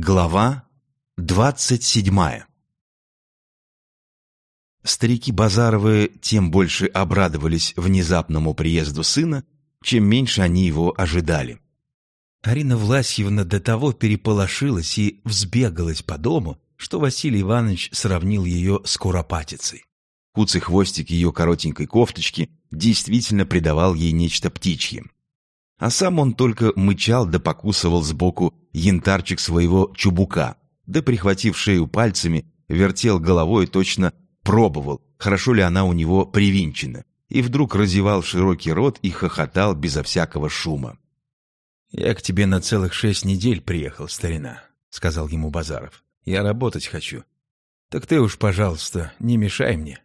Глава двадцать седьмая Старики Базаровы тем больше обрадовались внезапному приезду сына, чем меньше они его ожидали. Арина Власьевна до того переполошилась и взбегалась по дому, что Василий Иванович сравнил ее с куропатицей. Куцый хвостик ее коротенькой кофточки действительно придавал ей нечто птичье. А сам он только мычал да покусывал сбоку янтарчик своего чубука, да, прихватив шею пальцами, вертел головой точно пробовал, хорошо ли она у него привинчена, и вдруг разевал широкий рот и хохотал безо всякого шума. «Я к тебе на целых шесть недель приехал, старина», — сказал ему Базаров. «Я работать хочу. Так ты уж, пожалуйста, не мешай мне».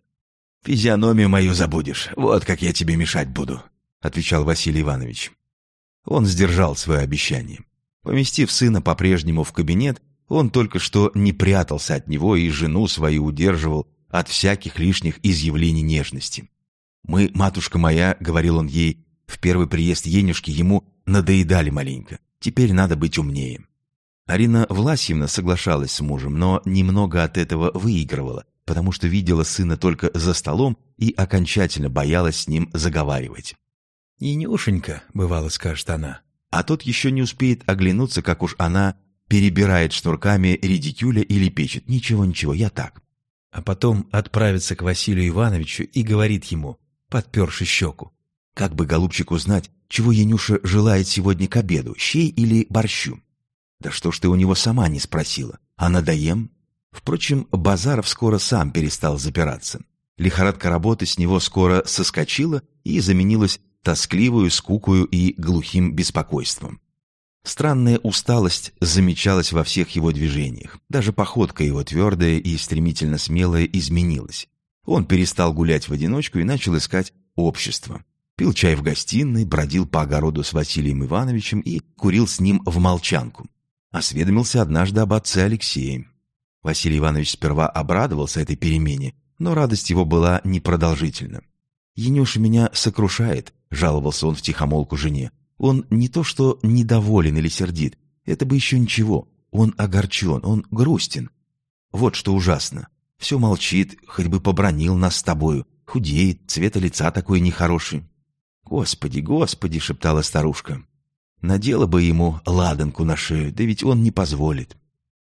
«Физиономию мою забудешь, вот как я тебе мешать буду», — отвечал Василий Иванович. Он сдержал свое обещание. Поместив сына по-прежнему в кабинет, он только что не прятался от него и жену свою удерживал от всяких лишних изъявлений нежности. «Мы, матушка моя», — говорил он ей, — в первый приезд Енюшки ему надоедали маленько. Теперь надо быть умнее. Арина Власьевна соглашалась с мужем, но немного от этого выигрывала, потому что видела сына только за столом и окончательно боялась с ним заговаривать. «Енюшенька», — бывало скажет она, а тот еще не успеет оглянуться, как уж она перебирает шнурками редикюля или печет. Ничего-ничего, я так. А потом отправится к Василию Ивановичу и говорит ему, подперши щеку. Как бы, голубчик, узнать, чего Янюша желает сегодня к обеду, щей или борщу? Да что ж ты у него сама не спросила? А надоем? Впрочем, Базаров скоро сам перестал запираться. Лихорадка работы с него скоро соскочила и заменилась тоскливую, скукую и глухим беспокойством. Странная усталость замечалась во всех его движениях. Даже походка его твердая и стремительно смелая изменилась. Он перестал гулять в одиночку и начал искать общество. Пил чай в гостиной, бродил по огороду с Василием Ивановичем и курил с ним в молчанку. Осведомился однажды об отце Алексее. Василий Иванович сперва обрадовался этой перемене, но радость его была непродолжительна. «Енюша меня сокрушает», — жаловался он втихомолку жене. «Он не то что недоволен или сердит, это бы еще ничего. Он огорчен, он грустен. Вот что ужасно. Все молчит, хоть бы побронил нас с тобою. Худеет, цвета лица такой нехороший». «Господи, господи!» — шептала старушка. «Надела бы ему ладанку на шею, да ведь он не позволит».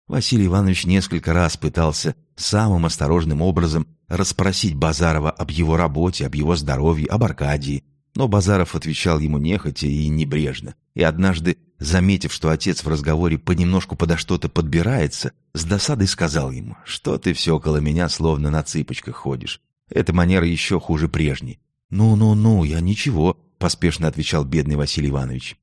Василий Иванович несколько раз пытался самым осторожным образом расспросить Базарова об его работе, об его здоровье, об Аркадии, но Базаров отвечал ему нехотя и небрежно. И однажды, заметив, что отец в разговоре понемножку подо что-то подбирается, с досадой сказал ему, «Что ты все около меня словно на цыпочках ходишь? Эта манера еще хуже прежней». «Ну-ну-ну, я ничего», — поспешно отвечал бедный Василий Иванович.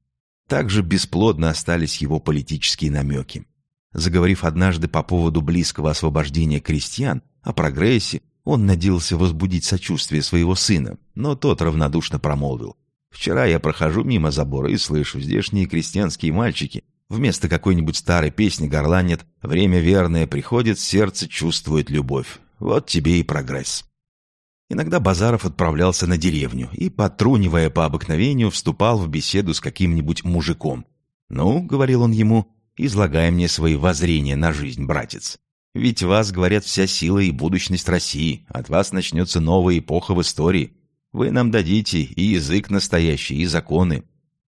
Также бесплодно остались его политические намеки. Заговорив однажды по поводу близкого освобождения крестьян, о прогрессе, он надеялся возбудить сочувствие своего сына, но тот равнодушно промолвил. «Вчера я прохожу мимо забора и слышу, здешние крестьянские мальчики вместо какой-нибудь старой песни горланят «Время верное приходит, сердце чувствует любовь». Вот тебе и прогресс». Иногда Базаров отправлялся на деревню и, потрунивая по обыкновению, вступал в беседу с каким-нибудь мужиком. «Ну, — говорил он ему, — излагай мне свои воззрения на жизнь, братец. Ведь вас, говорят, вся сила и будущность России. От вас начнется новая эпоха в истории. Вы нам дадите и язык настоящий, и законы».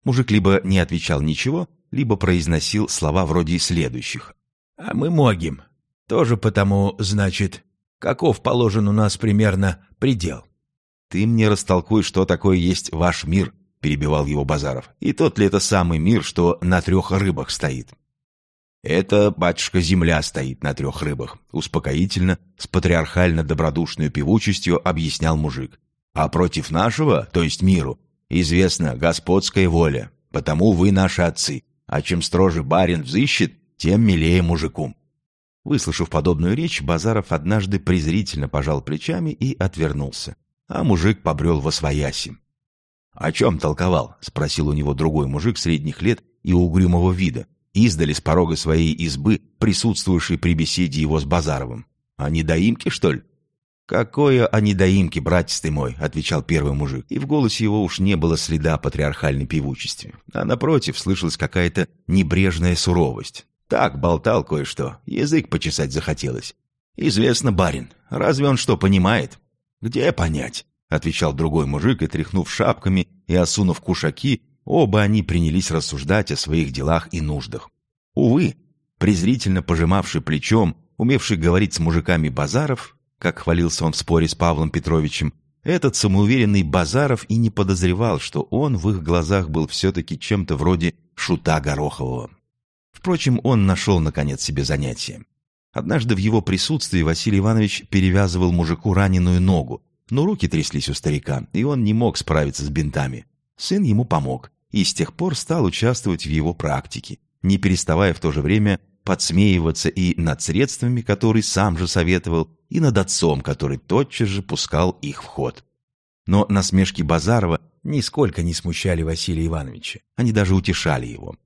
Мужик либо не отвечал ничего, либо произносил слова вроде следующих. «А мы могим. Тоже потому, значит, каков положен у нас примерно предел». «Ты мне растолкуй, что такое есть ваш мир», — перебивал его Базаров. «И тот ли это самый мир, что на трех рыбах стоит?» «Это, батюшка, земля стоит на трех рыбах», — успокоительно, с патриархально-добродушной певучестью объяснял мужик. «А против нашего, то есть миру, известна господская воля, потому вы наши отцы, а чем строже барин взыщет, тем милее мужику». Выслушав подобную речь, Базаров однажды презрительно пожал плечами и отвернулся, а мужик побрел во свояси. «О чем толковал?» — спросил у него другой мужик средних лет и угрюмого вида, издали с порога своей избы, присутствующей при беседе его с Базаровым. «А недоимки, что ли?» «Какое о недоимке, братец ты мой!» — отвечал первый мужик, и в голосе его уж не было следа патриархальной певучести, а напротив слышалась какая-то небрежная суровость. Так, болтал кое-что, язык почесать захотелось. Известно, барин, разве он что понимает? Где понять? Отвечал другой мужик и, тряхнув шапками и осунув кушаки, оба они принялись рассуждать о своих делах и нуждах. Увы, презрительно пожимавший плечом, умевший говорить с мужиками Базаров, как хвалился он в споре с Павлом Петровичем, этот самоуверенный Базаров и не подозревал, что он в их глазах был все-таки чем-то вроде шута Горохового. Впрочем, он нашел, наконец, себе занятие. Однажды в его присутствии Василий Иванович перевязывал мужику раненую ногу, но руки тряслись у старика, и он не мог справиться с бинтами. Сын ему помог, и с тех пор стал участвовать в его практике, не переставая в то же время подсмеиваться и над средствами, которые сам же советовал, и над отцом, который тотчас же пускал их в ход. Но насмешки Базарова нисколько не смущали Василия Ивановича, они даже утешали его.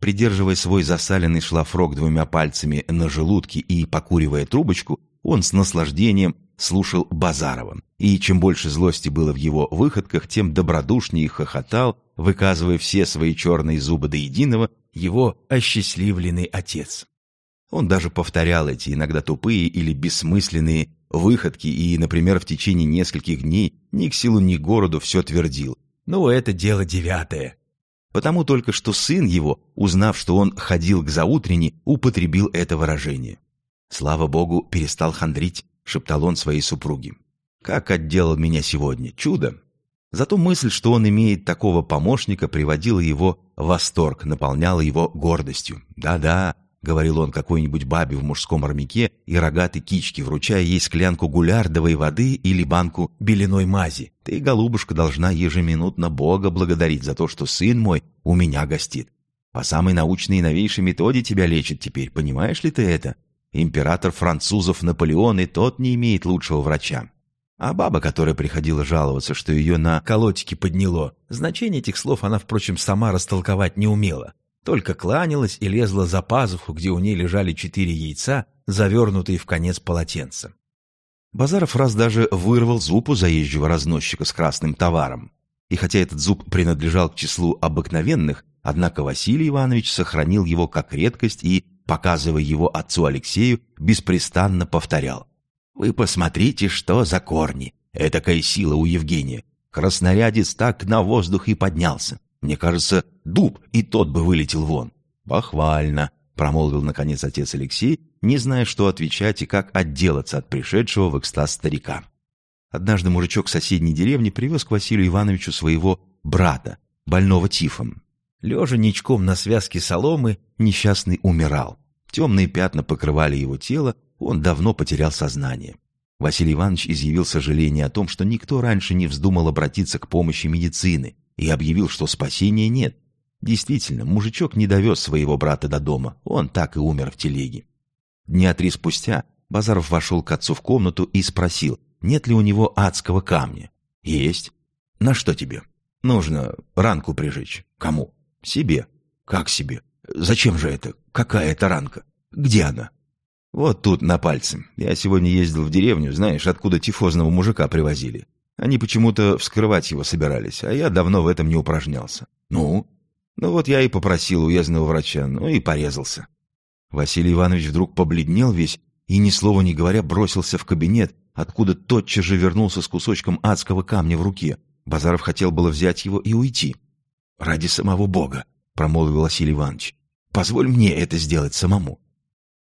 Придерживая свой засаленный шлафрок двумя пальцами на желудке и покуривая трубочку, он с наслаждением слушал Базарова. И чем больше злости было в его выходках, тем добродушнее хохотал, выказывая все свои черные зубы до единого, его осчастливленный отец. Он даже повторял эти иногда тупые или бессмысленные выходки и, например, в течение нескольких дней ни к силу, ни к городу все твердил. «Ну, это дело девятое. Потому только что сын его, узнав, что он ходил к заутренне, употребил это выражение. «Слава Богу, перестал хандрить», — шептал он своей супруге. «Как отделал меня сегодня! Чудо!» Зато мысль, что он имеет такого помощника, приводила его в восторг, наполняла его гордостью. «Да-да, — говорил он какой-нибудь бабе в мужском армяке и рогатой кичке, вручая ей склянку гулярдовой воды или банку беленой мази. «Ты, голубушка, должна ежеминутно Бога благодарить за то, что сын мой у меня гостит. По самой научной и новейшей методе тебя лечит теперь, понимаешь ли ты это? Император французов Наполеон и тот не имеет лучшего врача. А баба, которая приходила жаловаться, что ее на колотике подняло, значение этих слов она, впрочем, сама растолковать не умела только кланялась и лезла за пазуху, где у ней лежали четыре яйца, завернутые в конец полотенца. Базаров раз даже вырвал зуб у заезжего разносчика с красным товаром. И хотя этот зуб принадлежал к числу обыкновенных, однако Василий Иванович сохранил его как редкость и, показывая его отцу Алексею, беспрестанно повторял. «Вы посмотрите, что за корни! Этакая сила у Евгения! Краснорядец так на воздух и поднялся! Мне кажется, дуб, и тот бы вылетел вон. Похвально, промолвил наконец отец Алексей, не зная, что отвечать и как отделаться от пришедшего в экстаз старика. Однажды мужичок соседней деревни привез к Василию Ивановичу своего брата, больного тифом. Лежа ничком на связке соломы, несчастный умирал. Темные пятна покрывали его тело, он давно потерял сознание. Василий Иванович изъявил сожаление о том, что никто раньше не вздумал обратиться к помощи медицины, и объявил, что спасения нет. Действительно, мужичок не довез своего брата до дома, он так и умер в телеге. Дня три спустя Базаров вошел к отцу в комнату и спросил, нет ли у него адского камня. «Есть». «На что тебе?» «Нужно ранку прижечь». «Кому?» «Себе». «Как себе? Зачем же это? Какая это ранка? Где она?» «Вот тут, на пальце. Я сегодня ездил в деревню, знаешь, откуда тифозного мужика привозили. Они почему-то вскрывать его собирались, а я давно в этом не упражнялся. Ну? Ну вот я и попросил уездного врача, ну и порезался. Василий Иванович вдруг побледнел весь и, ни слова не говоря, бросился в кабинет, откуда тотчас же вернулся с кусочком адского камня в руке. Базаров хотел было взять его и уйти. «Ради самого Бога», — промолвил Василий Иванович, — «позволь мне это сделать самому».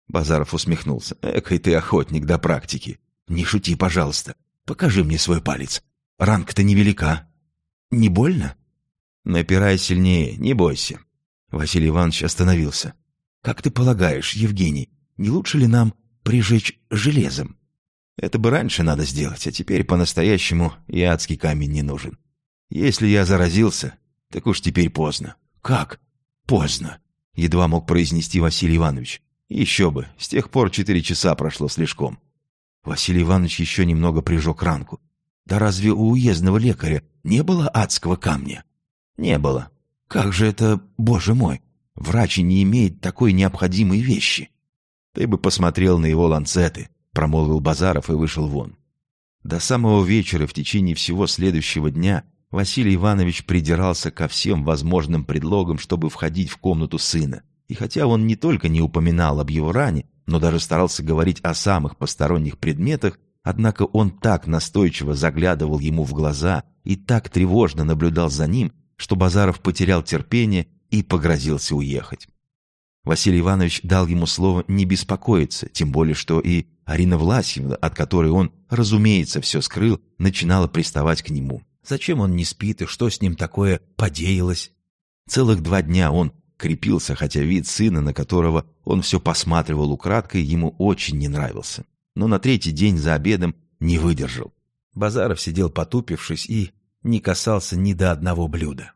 Базаров усмехнулся. «Экой ты охотник до практики. Не шути, пожалуйста. Покажи мне свой палец. Ранка-то невелика. Не больно? Напирай сильнее, не бойся. Василий Иванович остановился. Как ты полагаешь, Евгений, не лучше ли нам прижечь железом? Это бы раньше надо сделать, а теперь по-настоящему и адский камень не нужен. Если я заразился, так уж теперь поздно. Как? Поздно. Едва мог произнести Василий Иванович. Еще бы, с тех пор четыре часа прошло слишком. Василий Иванович еще немного прижег ранку. Да разве у уездного лекаря не было адского камня? Не было. Как же это, боже мой, врач не имеет такой необходимой вещи. Ты бы посмотрел на его ланцеты, промолвил Базаров и вышел вон. До самого вечера в течение всего следующего дня Василий Иванович придирался ко всем возможным предлогам, чтобы входить в комнату сына. И хотя он не только не упоминал об его ране, но даже старался говорить о самых посторонних предметах, однако он так настойчиво заглядывал ему в глаза и так тревожно наблюдал за ним, что Базаров потерял терпение и погрозился уехать. Василий Иванович дал ему слово не беспокоиться, тем более что и Арина Власьевна, от которой он, разумеется, все скрыл, начинала приставать к нему. Зачем он не спит и что с ним такое подеялось? Целых два дня он крепился, хотя вид сына, на которого он все посматривал украдкой, ему очень не нравился. Но на третий день за обедом не выдержал. Базаров сидел потупившись и не касался ни до одного блюда.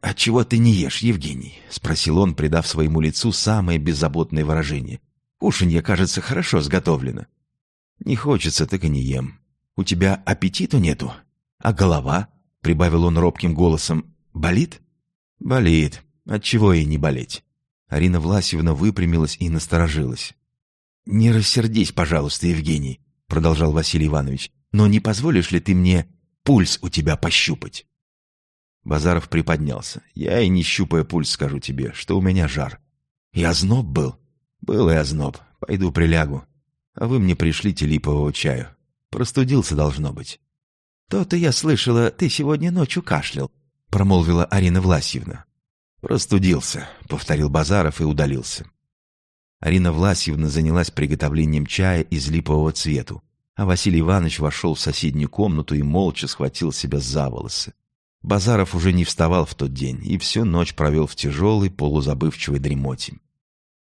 «Отчего ты не ешь, Евгений?» — спросил он, придав своему лицу самое беззаботное выражение. «Кушанье, кажется, хорошо сготовлено». «Не хочется, так и не ем. У тебя аппетиту нету? А голова?» — прибавил он робким голосом. «Болит?» «Болит. Отчего ей не болеть?» Арина Власьевна выпрямилась и насторожилась. «Не рассердись, пожалуйста, Евгений», — продолжал Василий Иванович. «Но не позволишь ли ты мне пульс у тебя пощупать?» Базаров приподнялся. «Я и не щупая пульс скажу тебе, что у меня жар. И озноб был?» «Был и озноб. Пойду прилягу. А вы мне пришлите липового чаю. Простудился, должно быть». «То-то я слышала, ты сегодня ночью кашлял», — промолвила Арина Власьевна. «Простудился», — повторил Базаров и удалился. Арина Власьевна занялась приготовлением чая из липового цвету, а Василий Иванович вошел в соседнюю комнату и молча схватил себя за волосы. Базаров уже не вставал в тот день и всю ночь провел в тяжелой, полузабывчивой дремоте.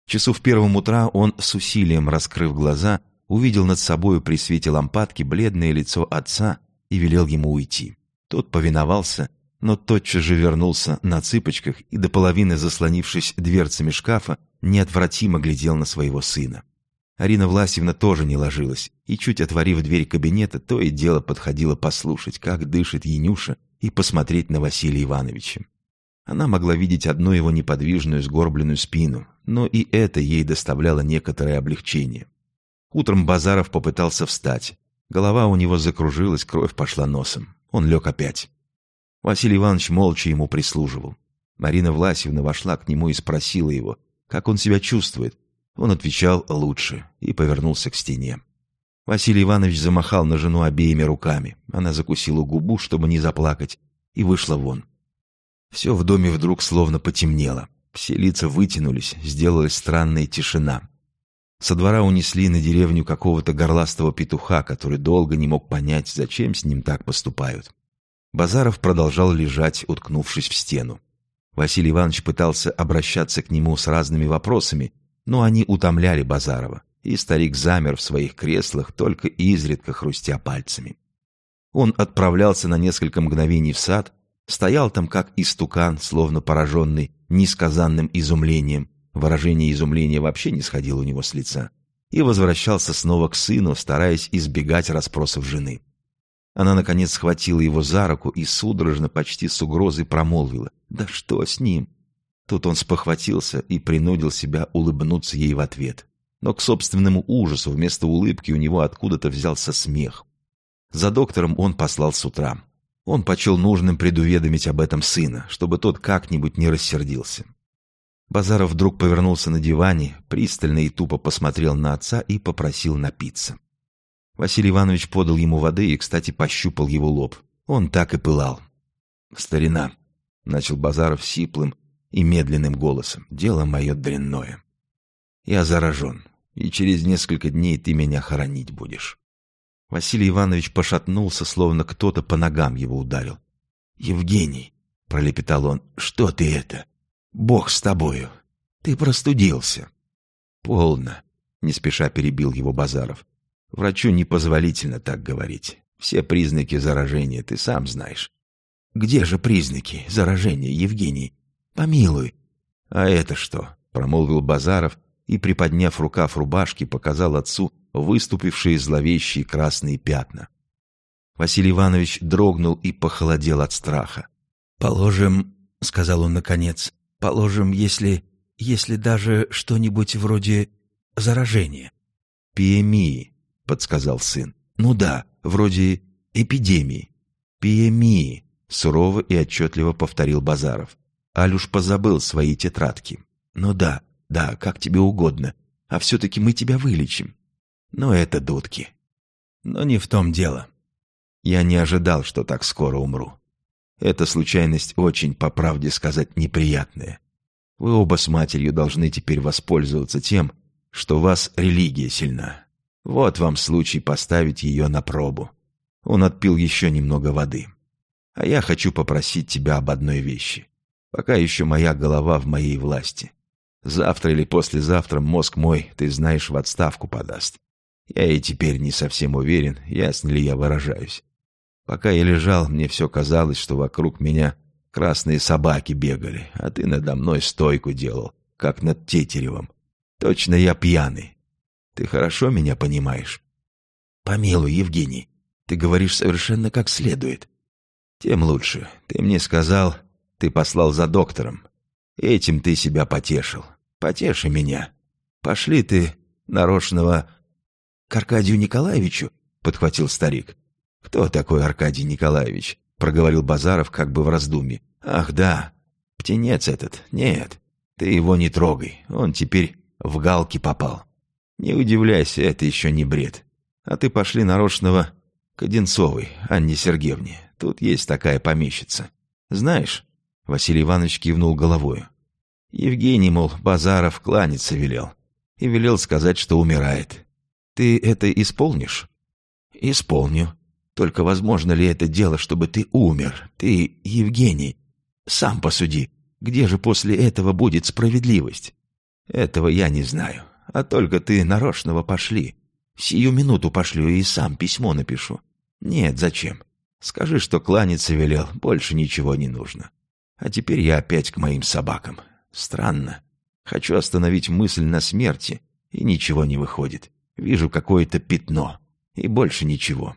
Часу в первом утра он, с усилием раскрыв глаза, увидел над собою при свете лампадки бледное лицо отца и велел ему уйти. Тот повиновался, но тотчас же вернулся на цыпочках и до половины заслонившись дверцами шкафа, неотвратимо глядел на своего сына. Арина Власьевна тоже не ложилась, и, чуть отворив дверь кабинета, то и дело подходила послушать, как дышит Янюша, и посмотреть на Василия Ивановича. Она могла видеть одну его неподвижную сгорбленную спину, но и это ей доставляло некоторое облегчение. Утром Базаров попытался встать. Голова у него закружилась, кровь пошла носом. Он лег опять. Василий Иванович молча ему прислуживал. Марина Власьевна вошла к нему и спросила его, как он себя чувствует. Он отвечал «лучше» и повернулся к стене. Василий Иванович замахал на жену обеими руками. Она закусила губу, чтобы не заплакать, и вышла вон. Все в доме вдруг словно потемнело. Все лица вытянулись, сделалась странная тишина. Со двора унесли на деревню какого-то горластого петуха, который долго не мог понять, зачем с ним так поступают. Базаров продолжал лежать, уткнувшись в стену. Василий Иванович пытался обращаться к нему с разными вопросами, но они утомляли Базарова и старик замер в своих креслах, только изредка хрустя пальцами. Он отправлялся на несколько мгновений в сад, стоял там как истукан, словно пораженный несказанным изумлением, выражение изумления вообще не сходило у него с лица, и возвращался снова к сыну, стараясь избегать расспросов жены. Она, наконец, схватила его за руку и судорожно, почти с угрозой промолвила. «Да что с ним?» Тут он спохватился и принудил себя улыбнуться ей в ответ но к собственному ужасу вместо улыбки у него откуда-то взялся смех. За доктором он послал с утра. Он почел нужным предуведомить об этом сына, чтобы тот как-нибудь не рассердился. Базаров вдруг повернулся на диване, пристально и тупо посмотрел на отца и попросил напиться. Василий Иванович подал ему воды и, кстати, пощупал его лоб. Он так и пылал. «Старина», — начал Базаров сиплым и медленным голосом, — «дело мое дрянное. Я заражен и через несколько дней ты меня хоронить будешь». Василий Иванович пошатнулся, словно кто-то по ногам его ударил. «Евгений», — пролепетал он, — «что ты это? Бог с тобою. Ты простудился». «Полно», — не спеша перебил его Базаров. «Врачу непозволительно так говорить. Все признаки заражения ты сам знаешь». «Где же признаки заражения, Евгений? Помилуй». «А это что?» — промолвил Базаров, и, приподняв рукав рубашки, показал отцу выступившие зловещие красные пятна. Василий Иванович дрогнул и похолодел от страха. «Положим, — сказал он наконец, — положим, если... если даже что-нибудь вроде заражения». «Пиемии», — подсказал сын. «Ну да, вроде эпидемии». «Пиемии», — сурово и отчетливо повторил Базаров. Алюш позабыл свои тетрадки. «Ну да, Да, как тебе угодно. А все-таки мы тебя вылечим. Но это дудки. Но не в том дело. Я не ожидал, что так скоро умру. Эта случайность очень, по правде сказать, неприятная. Вы оба с матерью должны теперь воспользоваться тем, что вас религия сильна. Вот вам случай поставить ее на пробу. Он отпил еще немного воды. А я хочу попросить тебя об одной вещи. Пока еще моя голова в моей власти. Завтра или послезавтра мозг мой, ты знаешь, в отставку подаст. Я и теперь не совсем уверен, ясно ли я выражаюсь. Пока я лежал, мне все казалось, что вокруг меня красные собаки бегали, а ты надо мной стойку делал, как над Тетеревым. Точно я пьяный. Ты хорошо меня понимаешь? Помилуй, Евгений, ты говоришь совершенно как следует. Тем лучше. Ты мне сказал, ты послал за доктором. Этим ты себя потешил. Потеши меня. Пошли ты нарочного к Аркадию Николаевичу, подхватил старик. Кто такой Аркадий Николаевич? проговорил Базаров как бы в раздумье. Ах, да, птенец этот. Нет, ты его не трогай. Он теперь в галки попал. Не удивляйся, это еще не бред. А ты пошли нарочного к Одинцовой, Анне Сергеевне. Тут есть такая помещица. Знаешь, Василий Иванович кивнул головою. Евгений, мол, Базаров кланяться велел. И велел сказать, что умирает. Ты это исполнишь? Исполню. Только возможно ли это дело, чтобы ты умер? Ты, Евгений, сам посуди. Где же после этого будет справедливость? Этого я не знаю. А только ты нарочного пошли. Сию минуту пошлю и сам письмо напишу. Нет, зачем? Скажи, что кланяться велел, больше ничего не нужно. А теперь я опять к моим собакам. Странно. Хочу остановить мысль на смерти, и ничего не выходит. Вижу какое-то пятно, и больше ничего.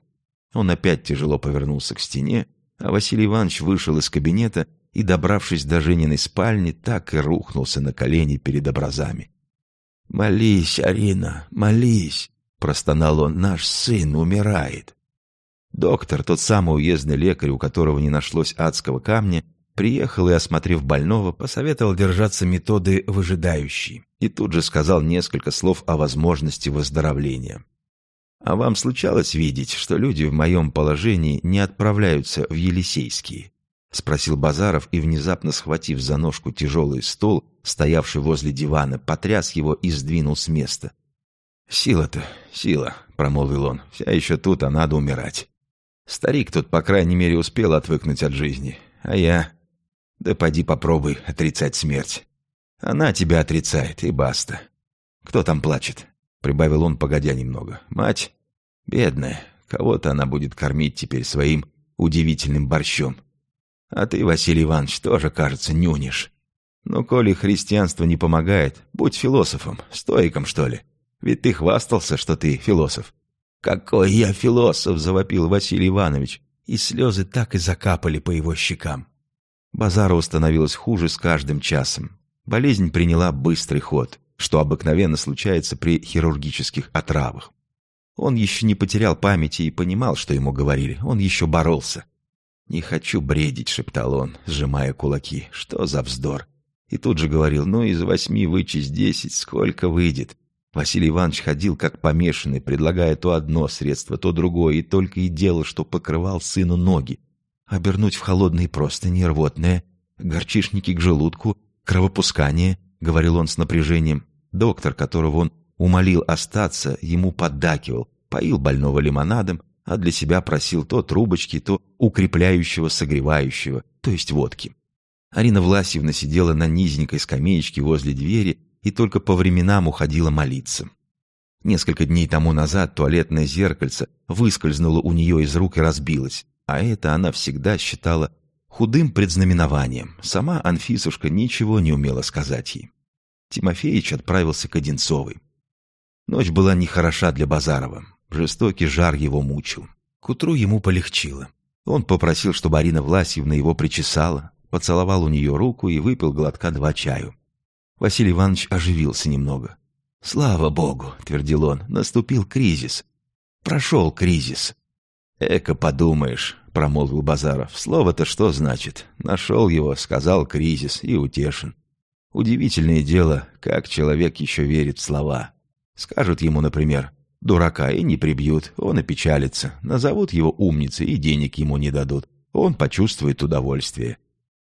Он опять тяжело повернулся к стене, а Василий Иванович вышел из кабинета и, добравшись до Жениной спальни, так и рухнулся на колени перед образами. «Молись, Арина, молись!» — простонал он. «Наш сын умирает!» Доктор, тот самый уездный лекарь, у которого не нашлось адского камня, приехал и, осмотрев больного, посоветовал держаться методы выжидающей и тут же сказал несколько слов о возможности выздоровления. «А вам случалось видеть, что люди в моем положении не отправляются в Елисейские?» — спросил Базаров и, внезапно схватив за ножку тяжелый стол, стоявший возле дивана, потряс его и сдвинул с места. «Сила-то, сила», — промолвил он, — «вся еще тут, а надо умирать». Старик тут, по крайней мере, успел отвыкнуть от жизни. А я... Да поди попробуй отрицать смерть. Она тебя отрицает, и баста. Кто там плачет? Прибавил он, погодя немного. Мать? Бедная. Кого-то она будет кормить теперь своим удивительным борщом. А ты, Василий Иванович, тоже, кажется, нюнишь. Ну, коли христианство не помогает, будь философом, стоиком, что ли. Ведь ты хвастался, что ты философ. «Какой я философ!» — завопил Василий Иванович, и слезы так и закапали по его щекам. Базару становилось хуже с каждым часом. Болезнь приняла быстрый ход, что обыкновенно случается при хирургических отравах. Он еще не потерял памяти и понимал, что ему говорили. Он еще боролся. «Не хочу бредить», — шептал он, сжимая кулаки. «Что за вздор?» И тут же говорил, «Ну, из восьми вычесть десять, сколько выйдет?» Василий Иванович ходил как помешанный, предлагая то одно средство, то другое, и только и делал, что покрывал сыну ноги. Обернуть в холодные простыни, рвотное, горчишники к желудку, кровопускание, — говорил он с напряжением. Доктор, которого он умолил остаться, ему поддакивал, поил больного лимонадом, а для себя просил то трубочки, то укрепляющего, согревающего, то есть водки. Арина Власьевна сидела на низенькой скамеечке возле двери и только по временам уходила молиться. Несколько дней тому назад туалетное зеркальце выскользнуло у нее из рук и разбилось, а это она всегда считала худым предзнаменованием. Сама Анфисушка ничего не умела сказать ей. Тимофеич отправился к Одинцовой. Ночь была нехороша для Базарова. Жестокий жар его мучил. К утру ему полегчило. Он попросил, чтобы Арина Власьевна его причесала, поцеловал у нее руку и выпил глотка два чаю. Василий Иванович оживился немного. «Слава Богу!» — твердил он. «Наступил кризис. Прошел кризис». «Эко подумаешь», — промолвил Базаров. «Слово-то что значит? Нашел его, сказал кризис и утешен. Удивительное дело, как человек еще верит в слова. Скажут ему, например, дурака и не прибьют, он опечалится, назовут его умницей и денег ему не дадут. Он почувствует удовольствие.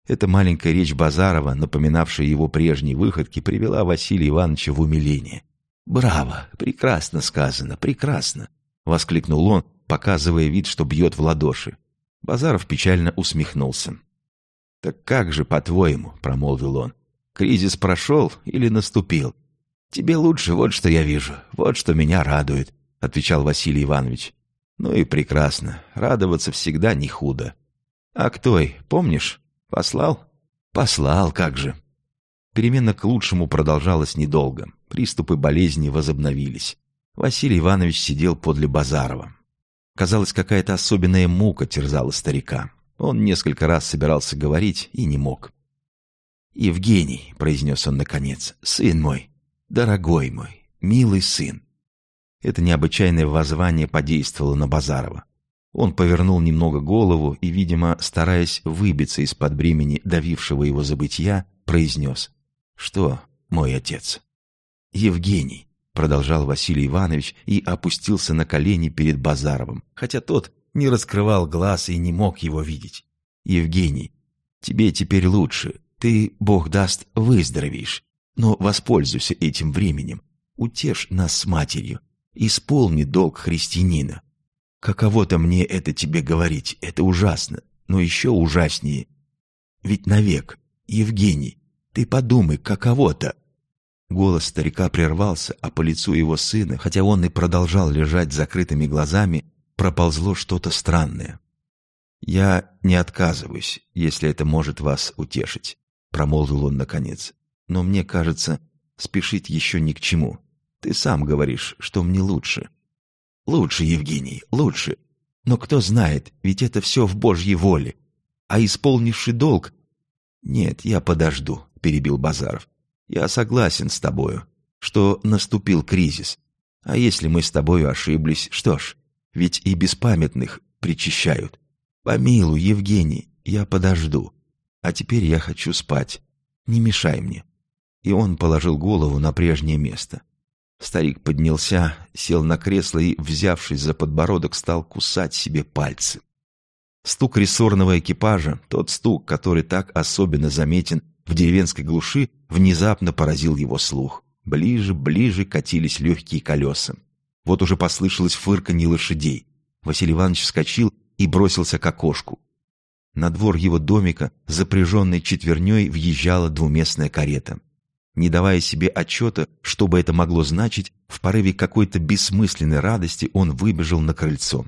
Эта маленькая речь Базарова, напоминавшая его прежние выходки, привела Василия Ивановича в умиление. «Браво! Прекрасно сказано! Прекрасно!» — воскликнул он, показывая вид, что бьет в ладоши. Базаров печально усмехнулся. «Так как же, по-твоему?» — промолвил он. «Кризис прошел или наступил?» «Тебе лучше, вот что я вижу, вот что меня радует», — отвечал Василий Иванович. «Ну и прекрасно, радоваться всегда не худо. А к той, помнишь, послал?» «Послал, как же». Перемена к лучшему продолжалась недолго. Приступы болезни возобновились. Василий Иванович сидел подле Базарова. Казалось, какая-то особенная мука терзала старика. Он несколько раз собирался говорить и не мог. «Евгений», — произнес он наконец, — «сын мой, дорогой мой, милый сын». Это необычайное воззвание подействовало на Базарова. Он повернул немного голову и, видимо, стараясь выбиться из-под бремени давившего его забытья, произнес «Что, мой отец?» «Евгений, продолжал Василий Иванович и опустился на колени перед Базаровым, хотя тот не раскрывал глаз и не мог его видеть. «Евгений, тебе теперь лучше. Ты, Бог даст, выздоровеешь. Но воспользуйся этим временем. Утешь нас с матерью. Исполни долг христианина. Каково-то мне это тебе говорить, это ужасно, но еще ужаснее. Ведь навек, Евгений, ты подумай, каково-то Голос старика прервался, а по лицу его сына, хотя он и продолжал лежать с закрытыми глазами, проползло что-то странное. «Я не отказываюсь, если это может вас утешить», — промолвил он наконец. «Но мне кажется, спешить еще ни к чему. Ты сам говоришь, что мне лучше». «Лучше, Евгений, лучше. Но кто знает, ведь это все в Божьей воле. А исполнивший долг...» «Нет, я подожду», — перебил Базаров. Я согласен с тобою, что наступил кризис. А если мы с тобою ошиблись, что ж, ведь и беспамятных причащают. Помилуй, Евгений, я подожду. А теперь я хочу спать. Не мешай мне. И он положил голову на прежнее место. Старик поднялся, сел на кресло и, взявшись за подбородок, стал кусать себе пальцы. Стук рессорного экипажа, тот стук, который так особенно заметен в деревенской глуши внезапно поразил его слух. Ближе, ближе катились легкие колеса. Вот уже послышалось фырканье лошадей. Василий Иванович вскочил и бросился к окошку. На двор его домика, запряженной четверней, въезжала двуместная карета. Не давая себе отчета, что бы это могло значить, в порыве какой-то бессмысленной радости он выбежал на крыльцо.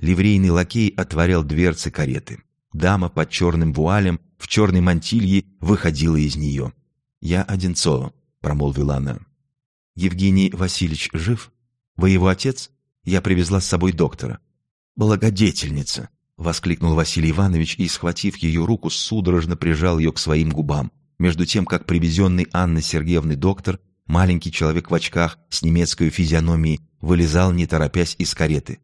Ливрейный лакей отворял дверцы кареты. Дама под черным вуалем в черной мантилье выходила из нее. «Я Одинцова», — промолвила она. «Евгений Васильевич жив? Вы его отец? Я привезла с собой доктора». «Благодетельница!» — воскликнул Василий Иванович и, схватив ее руку, судорожно прижал ее к своим губам, между тем, как привезенный Анной Сергеевной доктор, маленький человек в очках с немецкой физиономией, вылезал, не торопясь, из кареты.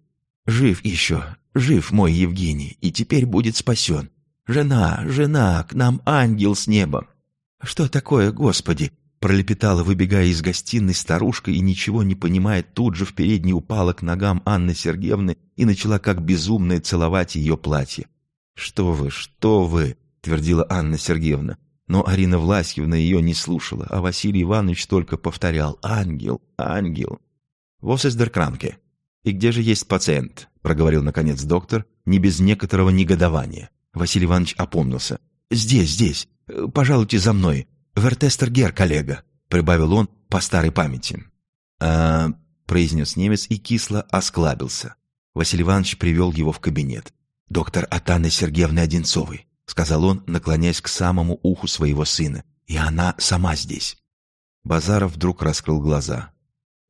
«Жив еще, жив мой Евгений, и теперь будет спасен. «Жена, жена, к нам ангел с неба!» «Что такое, Господи?» Пролепетала, выбегая из гостиной старушка и, ничего не понимая, тут же в передней упала к ногам Анны Сергеевны и начала как безумная целовать ее платье. «Что вы, что вы!» — твердила Анна Сергеевна. Но Арина Власьевна ее не слушала, а Василий Иванович только повторял «Ангел, ангел». «Вос из Деркранке». «И где же есть пациент?» — проговорил, наконец, доктор, не без некоторого негодования. Василий Иванович опомнился. «Здесь, здесь. Пожалуйте за мной. Вертестергер, коллега», — прибавил он по старой памяти. «А...» — произнес немец и кисло осклабился. Василий Иванович привел его в кабинет. «Доктор Атаны Сергеевны Одинцовой», — сказал он, наклоняясь к самому уху своего сына. «И она сама здесь». Базаров вдруг раскрыл глаза.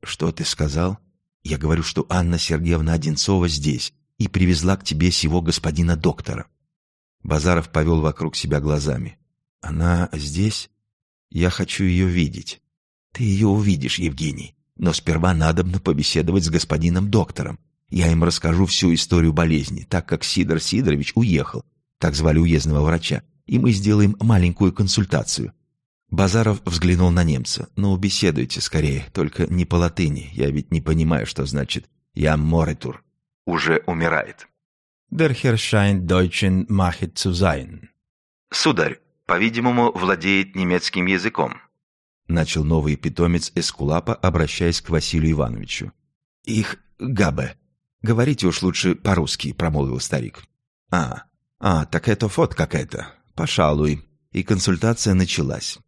«Что ты сказал?» «Я говорю, что Анна Сергеевна Одинцова здесь и привезла к тебе сего господина доктора». Базаров повел вокруг себя глазами. «Она здесь? Я хочу ее видеть». «Ты ее увидишь, Евгений, но сперва надобно побеседовать с господином доктором. Я им расскажу всю историю болезни, так как Сидор Сидорович уехал, так звали уездного врача, и мы сделаем маленькую консультацию». Базаров взглянул на немца. «Ну, беседуйте скорее, только не по латыни. Я ведь не понимаю, что значит «я моретур». Уже умирает. Der Herr scheint Deutschen machet zu sein. Сударь, по-видимому, владеет немецким языком. Начал новый питомец Эскулапа, обращаясь к Василию Ивановичу. Их габе. Говорите уж лучше по-русски, промолвил старик. А, а, так это фот как это. Пожалуй. И консультация началась.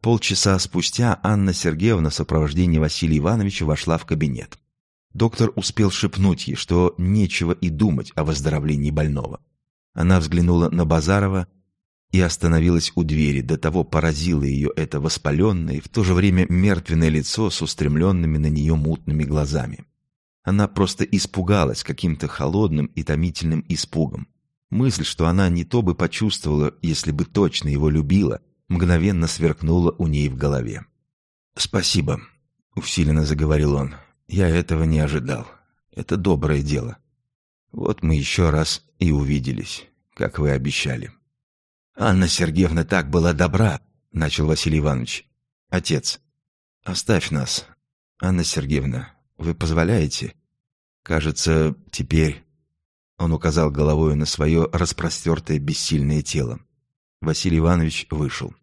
Полчаса спустя Анна Сергеевна в сопровождении Василия Ивановича вошла в кабинет. Доктор успел шепнуть ей, что нечего и думать о выздоровлении больного. Она взглянула на Базарова и остановилась у двери. До того поразило ее это воспаленное и в то же время мертвенное лицо с устремленными на нее мутными глазами. Она просто испугалась каким-то холодным и томительным испугом. Мысль, что она не то бы почувствовала, если бы точно его любила, мгновенно сверкнула у ней в голове. «Спасибо», — усиленно заговорил он. «Я этого не ожидал. Это доброе дело. Вот мы еще раз и увиделись, как вы обещали». «Анна Сергеевна так была добра», — начал Василий Иванович. «Отец, оставь нас. Анна Сергеевна, вы позволяете? Кажется, теперь...» Он указал головой на свое распростертое бессильное тело. Василий Иванович вышел.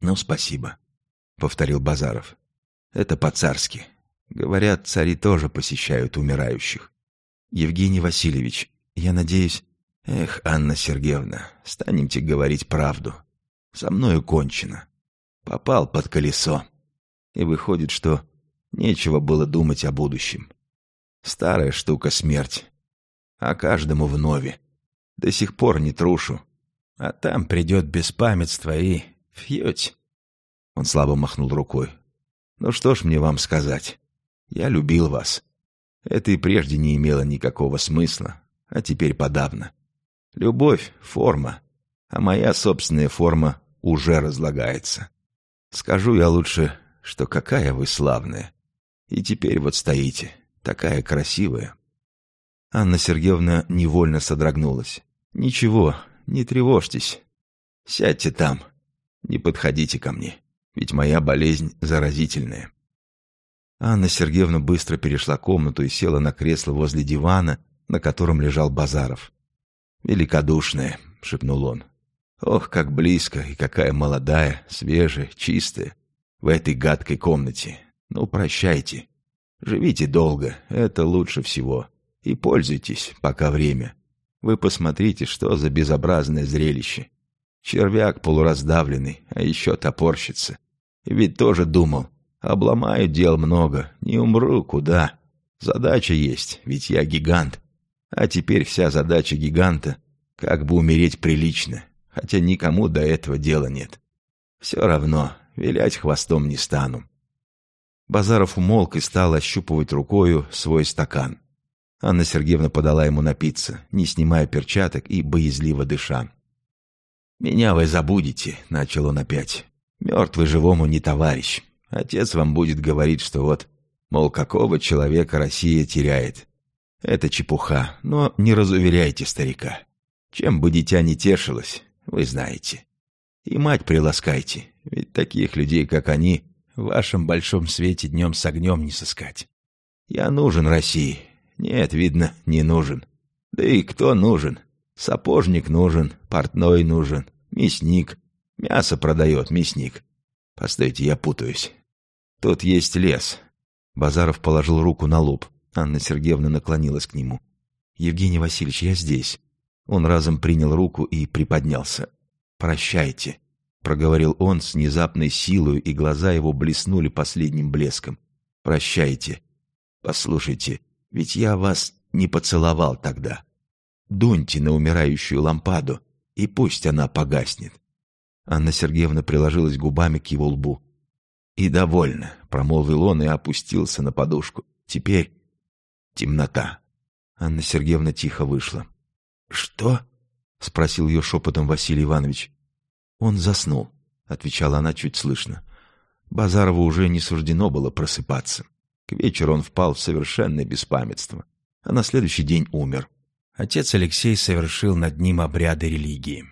«Ну, спасибо», — повторил Базаров. «Это по-царски. Говорят, цари тоже посещают умирающих. Евгений Васильевич, я надеюсь, Эх, Анна Сергеевна, станемте говорить правду. Со мною кончено. Попал под колесо. И выходит, что нечего было думать о будущем. Старая штука смерть. А каждому вновь. До сих пор не трушу. А там придет беспамятство и... фьють. Он слабо махнул рукой. Ну что ж мне вам сказать? Я любил вас. Это и прежде не имело никакого смысла, а теперь подавно. Любовь — форма, а моя собственная форма уже разлагается. Скажу я лучше, что какая вы славная. И теперь вот стоите, такая красивая. Анна Сергеевна невольно содрогнулась. «Ничего, не тревожьтесь. Сядьте там. Не подходите ко мне, ведь моя болезнь заразительная». Анна Сергеевна быстро перешла комнату и села на кресло возле дивана, на котором лежал Базаров. «Великодушная», — шепнул он. «Ох, как близко и какая молодая, свежая, чистая в этой гадкой комнате. Ну, прощайте. Живите долго, это лучше всего. И пользуйтесь, пока время. Вы посмотрите, что за безобразное зрелище. Червяк полураздавленный, а еще топорщится. Ведь тоже думал, обломаю дел много, не умру, куда. Задача есть, ведь я гигант. А теперь вся задача гиганта — как бы умереть прилично, хотя никому до этого дела нет. Все равно, вилять хвостом не стану. Базаров умолк и стал ощупывать рукою свой стакан. Анна Сергеевна подала ему напиться, не снимая перчаток и боязливо дыша. «Меня вы забудете», — начал он опять. «Мертвый живому не товарищ. Отец вам будет говорить, что вот, мол, какого человека Россия теряет. Это чепуха, но не разуверяйте старика. Чем бы дитя не тешилось, вы знаете. И мать приласкайте, ведь таких людей, как они, в вашем большом свете днем с огнем не сыскать. Я нужен России. Нет, видно, не нужен. Да и кто нужен? Сапожник нужен, портной нужен, мясник. Мясо продает мясник. Постойте, я путаюсь. Тут есть лес. Базаров положил руку на лоб. Анна Сергеевна наклонилась к нему. «Евгений Васильевич, я здесь». Он разом принял руку и приподнялся. «Прощайте», — проговорил он с внезапной силой, и глаза его блеснули последним блеском. «Прощайте. Послушайте, ведь я вас не поцеловал тогда. Дуньте на умирающую лампаду, и пусть она погаснет». Анна Сергеевна приложилась губами к его лбу. «И довольно», — промолвил он и опустился на подушку. «Теперь Темнота. Анна Сергеевна тихо вышла. «Что?» — спросил ее шепотом Василий Иванович. «Он заснул», — отвечала она чуть слышно. Базарову уже не суждено было просыпаться. К вечеру он впал в совершенное беспамятство, а на следующий день умер. Отец Алексей совершил над ним обряды религии.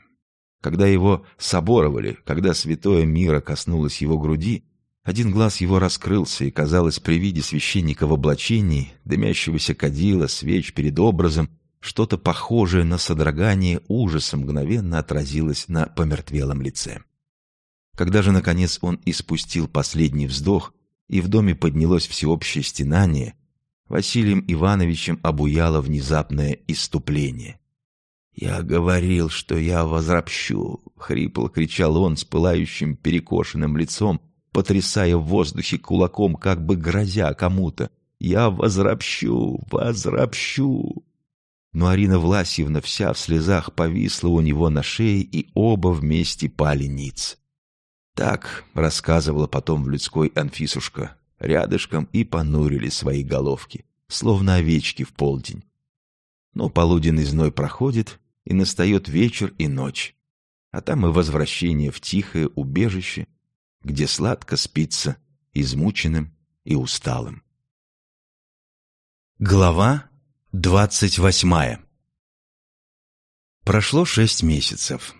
Когда его соборовали, когда святое мира коснулось его груди, один глаз его раскрылся, и, казалось, при виде священника в облачении, дымящегося кадила, свеч перед образом, что-то похожее на содрогание ужаса мгновенно отразилось на помертвелом лице. Когда же, наконец, он испустил последний вздох, и в доме поднялось всеобщее стенание, Василием Ивановичем обуяло внезапное иступление. «Я говорил, что я возропщу!» — хрипло кричал он с пылающим перекошенным лицом, потрясая в воздухе кулаком, как бы грозя кому-то. «Я возропщу! Возропщу!» Но Арина Власьевна вся в слезах повисла у него на шее, и оба вместе пали ниц. Так рассказывала потом в людской Анфисушка, рядышком и понурили свои головки, словно овечки в полдень. Но полуденный зной проходит, и настает вечер и ночь, а там и возвращение в тихое убежище, где сладко спится измученным и усталым. Глава двадцать восьмая Прошло шесть месяцев.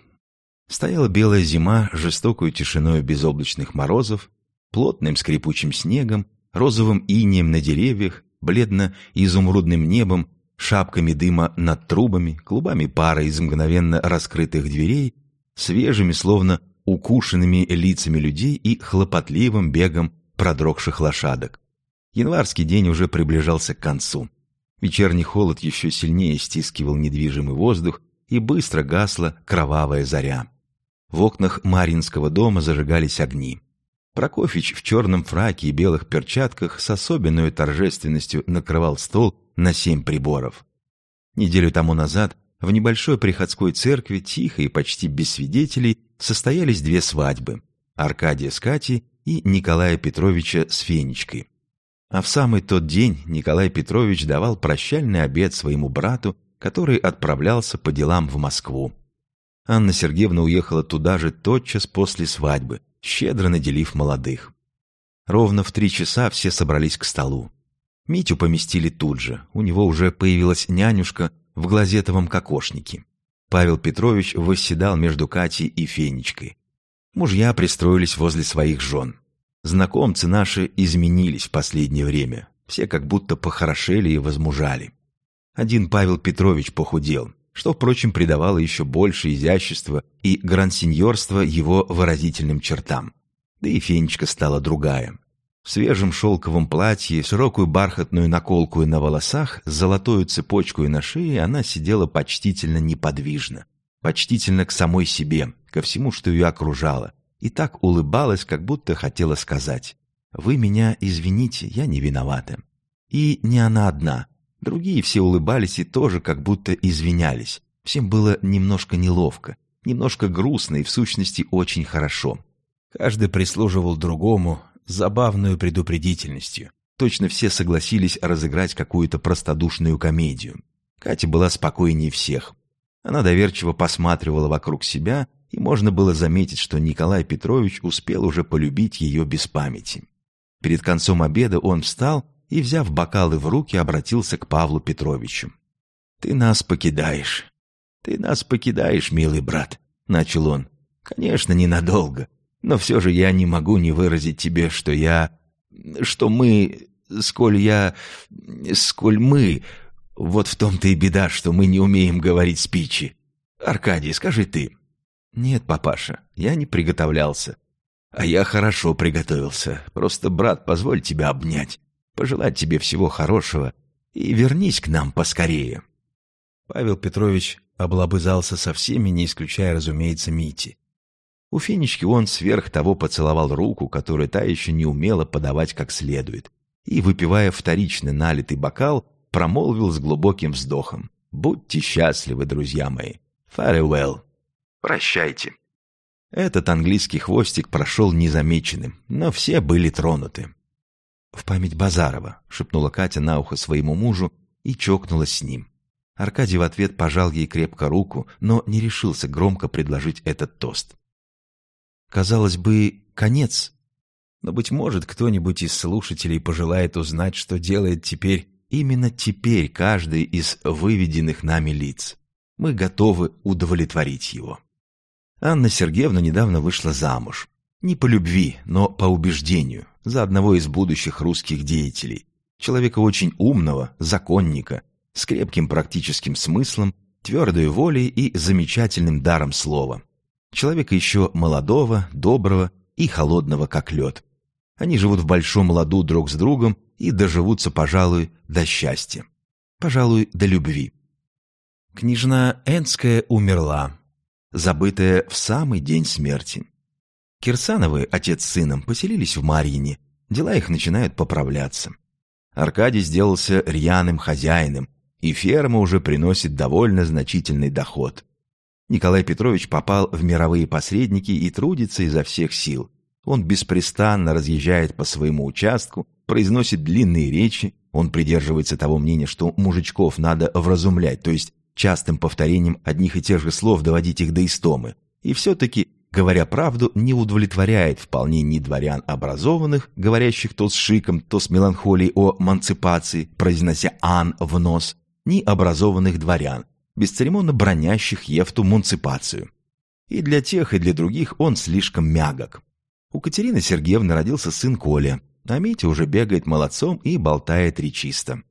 Стояла белая зима, жестокую тишиной безоблачных морозов, плотным скрипучим снегом, розовым инеем на деревьях, бледно-изумрудным небом, шапками дыма над трубами, клубами пара из мгновенно раскрытых дверей, свежими, словно укушенными лицами людей и хлопотливым бегом продрогших лошадок. Январский день уже приближался к концу. Вечерний холод еще сильнее стискивал недвижимый воздух, и быстро гасла кровавая заря. В окнах Маринского дома зажигались огни. Прокофьич в черном фраке и белых перчатках с особенной торжественностью накрывал стол на семь приборов. Неделю тому назад в небольшой приходской церкви тихо и почти без свидетелей состоялись две свадьбы – Аркадия с Катей и Николая Петровича с Фенечкой. А в самый тот день Николай Петрович давал прощальный обед своему брату, который отправлялся по делам в Москву. Анна Сергеевна уехала туда же тотчас после свадьбы, щедро наделив молодых. Ровно в три часа все собрались к столу. Митю поместили тут же, у него уже появилась нянюшка в глазетовом кокошнике. Павел Петрович восседал между Катей и Фенечкой. Мужья пристроились возле своих жен. Знакомцы наши изменились в последнее время, все как будто похорошели и возмужали. Один Павел Петрович похудел, что, впрочем, придавало еще больше изящества и грансиньорства его выразительным чертам. Да и Фенечка стала другая. В свежем шелковом платье, широкую бархатную наколку на волосах, с золотою цепочкой на шее она сидела почтительно неподвижно. Почтительно к самой себе, ко всему, что ее окружало. И так улыбалась, как будто хотела сказать «Вы меня извините, я не виновата». И не она одна – Другие все улыбались и тоже как будто извинялись. Всем было немножко неловко, немножко грустно и в сущности очень хорошо. Каждый прислуживал другому забавную предупредительностью. Точно все согласились разыграть какую-то простодушную комедию. Катя была спокойнее всех. Она доверчиво посматривала вокруг себя, и можно было заметить, что Николай Петрович успел уже полюбить ее без памяти. Перед концом обеда он встал и, взяв бокалы в руки, обратился к Павлу Петровичу. «Ты нас покидаешь. Ты нас покидаешь, милый брат», — начал он. «Конечно, ненадолго, но все же я не могу не выразить тебе, что я... что мы... сколь я... сколь мы... Вот в том-то и беда, что мы не умеем говорить спичи. Аркадий, скажи ты». «Нет, папаша, я не приготовлялся». «А я хорошо приготовился. Просто, брат, позволь тебя обнять пожелать тебе всего хорошего и вернись к нам поскорее». Павел Петрович облобызался со всеми, не исключая, разумеется, Мити. У Фенечки он сверх того поцеловал руку, которую та еще не умела подавать как следует, и, выпивая вторичный налитый бокал, промолвил с глубоким вздохом. «Будьте счастливы, друзья мои. Farewell. Прощайте». Этот английский хвостик прошел незамеченным, но все были тронуты. «В память Базарова», — шепнула Катя на ухо своему мужу и чокнулась с ним. Аркадий в ответ пожал ей крепко руку, но не решился громко предложить этот тост. Казалось бы, конец. Но, быть может, кто-нибудь из слушателей пожелает узнать, что делает теперь, именно теперь каждый из выведенных нами лиц. Мы готовы удовлетворить его. Анна Сергеевна недавно вышла замуж. Не по любви, но по убеждению, за одного из будущих русских деятелей. Человека очень умного, законника, с крепким практическим смыслом, твердой волей и замечательным даром слова. Человека еще молодого, доброго и холодного, как лед. Они живут в большом ладу друг с другом и доживутся, пожалуй, до счастья. Пожалуй, до любви. Княжна Энская умерла, забытая в самый день смерти. Кирсановы, отец с сыном, поселились в Марьине, дела их начинают поправляться. Аркадий сделался рьяным хозяином, и ферма уже приносит довольно значительный доход. Николай Петрович попал в мировые посредники и трудится изо всех сил. Он беспрестанно разъезжает по своему участку, произносит длинные речи, он придерживается того мнения, что мужичков надо вразумлять, то есть частым повторением одних и тех же слов доводить их до истомы. И все-таки, говоря правду, не удовлетворяет вполне ни дворян образованных, говорящих то с шиком, то с меланхолией о манципации, произнося «ан» в нос, ни образованных дворян, бесцеремонно бронящих Ефту мунципацию. И для тех, и для других он слишком мягок. У Катерины Сергеевны родился сын Коля, а Митя уже бегает молодцом и болтает речисто.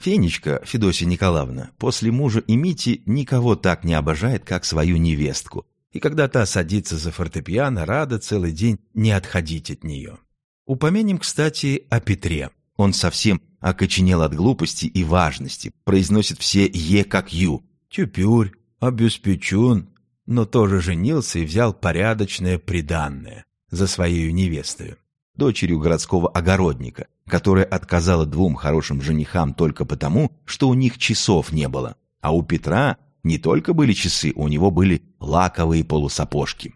Фенечка, Федосия Николаевна, после мужа и Мити никого так не обожает, как свою невестку, и когда та садится за фортепиано, рада целый день не отходить от нее. Упомянем, кстати, о Петре. Он совсем окоченел от глупости и важности, произносит все «е» как «ю». Тюпюрь, обеспечен, но тоже женился и взял порядочное приданное за своей невестою, дочерью городского огородника, которая отказала двум хорошим женихам только потому, что у них часов не было, а у Петра не только были часы, у него были лаковые полусапожки.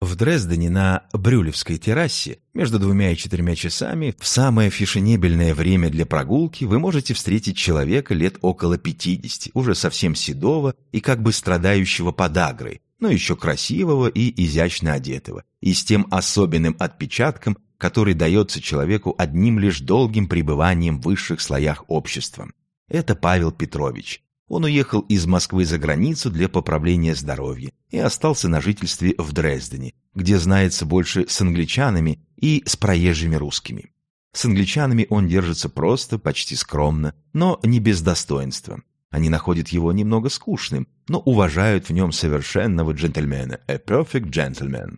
В Дрездене на Брюлевской террасе между двумя и четырьмя часами в самое фешенебельное время для прогулки вы можете встретить человека лет около пятидесяти, уже совсем седого и как бы страдающего подагрой, но еще красивого и изящно одетого, и с тем особенным отпечатком, который дается человеку одним лишь долгим пребыванием в высших слоях общества. Это Павел Петрович. Он уехал из Москвы за границу для поправления здоровья и остался на жительстве в Дрездене, где знается больше с англичанами и с проезжими русскими. С англичанами он держится просто, почти скромно, но не без достоинства. Они находят его немного скучным, но уважают в нем совершенного джентльмена, a perfect gentleman.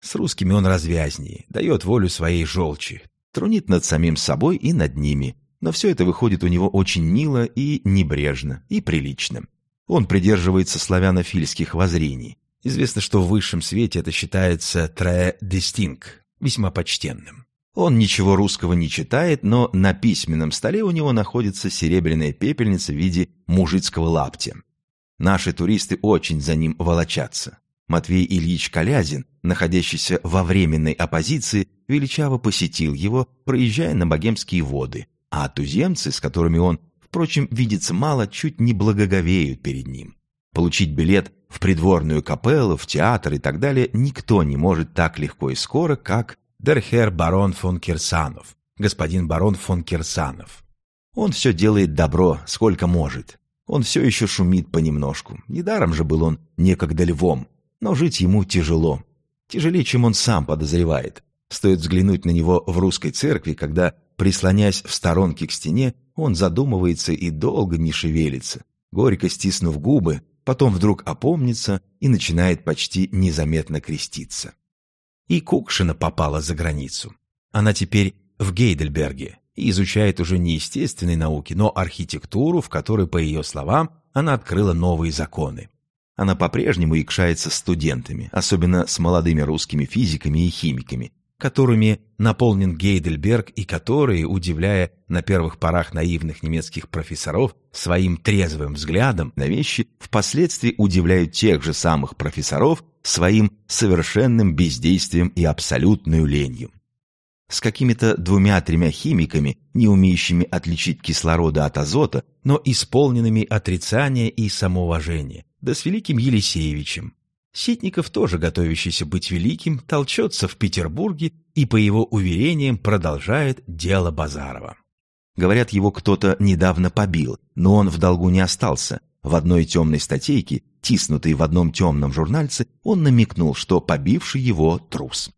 С русскими он развязнее, дает волю своей желчи, трунит над самим собой и над ними, но все это выходит у него очень мило и небрежно, и прилично. Он придерживается славянофильских воззрений. Известно, что в высшем свете это считается «тре дистинг», весьма почтенным. Он ничего русского не читает, но на письменном столе у него находится серебряная пепельница в виде мужицкого лаптя. Наши туристы очень за ним волочатся. Матвей Ильич Колязин, находящийся во временной оппозиции, величаво посетил его, проезжая на богемские воды, а туземцы, с которыми он, впрочем, видится мало, чуть не благоговеют перед ним. Получить билет в придворную капеллу, в театр и так далее никто не может так легко и скоро, как Herr барон фон Кирсанов, господин барон фон Кирсанов. Он все делает добро, сколько может. Он все еще шумит понемножку. Недаром же был он некогда львом. Но жить ему тяжело. Тяжелее, чем он сам подозревает. Стоит взглянуть на него в русской церкви, когда, прислонясь в сторонке к стене, он задумывается и долго не шевелится. Горько стиснув губы, потом вдруг опомнится и начинает почти незаметно креститься. И Кукшина попала за границу. Она теперь в Гейдельберге и изучает уже не естественные науки, но архитектуру, в которой, по ее словам, она открыла новые законы. Она по-прежнему икшается студентами, особенно с молодыми русскими физиками и химиками, которыми наполнен Гейдельберг и которые, удивляя на первых порах наивных немецких профессоров своим трезвым взглядом на вещи, впоследствии удивляют тех же самых профессоров своим совершенным бездействием и абсолютной ленью. С какими-то двумя-тремя химиками, не умеющими отличить кислорода от азота, но исполненными отрицания и самоуважения, да с великим Елисеевичем, Ситников, тоже готовящийся быть великим, толчется в Петербурге и, по его уверениям, продолжает дело Базарова. Говорят, его кто-то недавно побил, но он в долгу не остался. В одной темной статейке тиснутый в одном темном журнальце, он намекнул, что побивший его трус.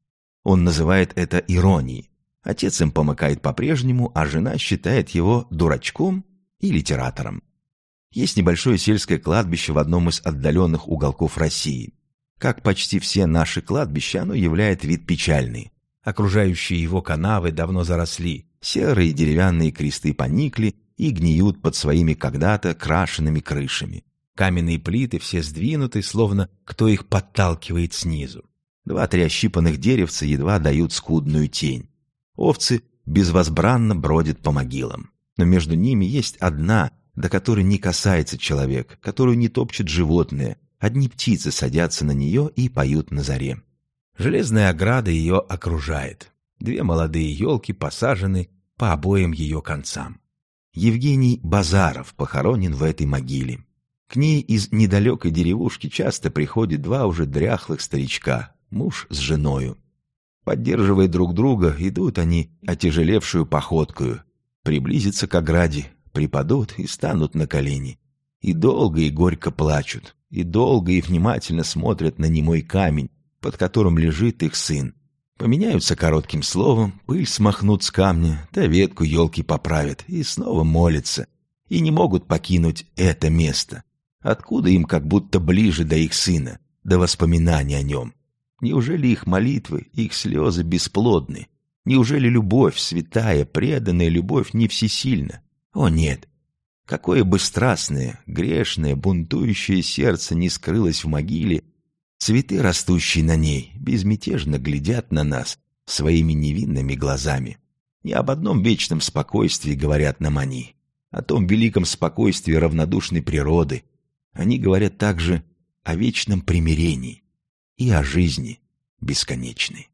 Он называет это иронией. Отец им помыкает по-прежнему, а жена считает его дурачком и литератором. Есть небольшое сельское кладбище в одном из отдаленных уголков России. Как почти все наши кладбища, оно являет вид печальный. Окружающие его канавы давно заросли, серые деревянные кресты поникли и гниют под своими когда-то крашенными крышами. Каменные плиты все сдвинуты, словно кто их подталкивает снизу. Два-три ощипанных деревца едва дают скудную тень. Овцы безвозбранно бродят по могилам. Но между ними есть одна, до которой не касается человек, которую не топчет животные. Одни птицы садятся на нее и поют на заре. Железная ограда ее окружает. Две молодые елки посажены по обоим ее концам. Евгений Базаров похоронен в этой могиле. К ней из недалекой деревушки часто приходят два уже дряхлых старичка, муж с женою. Поддерживая друг друга, идут они отяжелевшую походкою. Приблизятся к ограде, припадут и станут на колени. И долго и горько плачут, и долго и внимательно смотрят на немой камень, под которым лежит их сын. Поменяются коротким словом, пыль смахнут с камня, да ветку елки поправят, и снова молятся. И не могут покинуть это место. Откуда им как будто ближе до их сына, до воспоминаний о нем? Неужели их молитвы, их слезы бесплодны? Неужели любовь, святая, преданная любовь не всесильна? О нет! Какое бы страстное, грешное, бунтующее сердце не скрылось в могиле, цветы, растущие на ней, безмятежно глядят на нас своими невинными глазами. Не об одном вечном спокойствии говорят нам они, о том великом спокойствии равнодушной природы. Они говорят также о вечном примирении и о жизни бесконечной.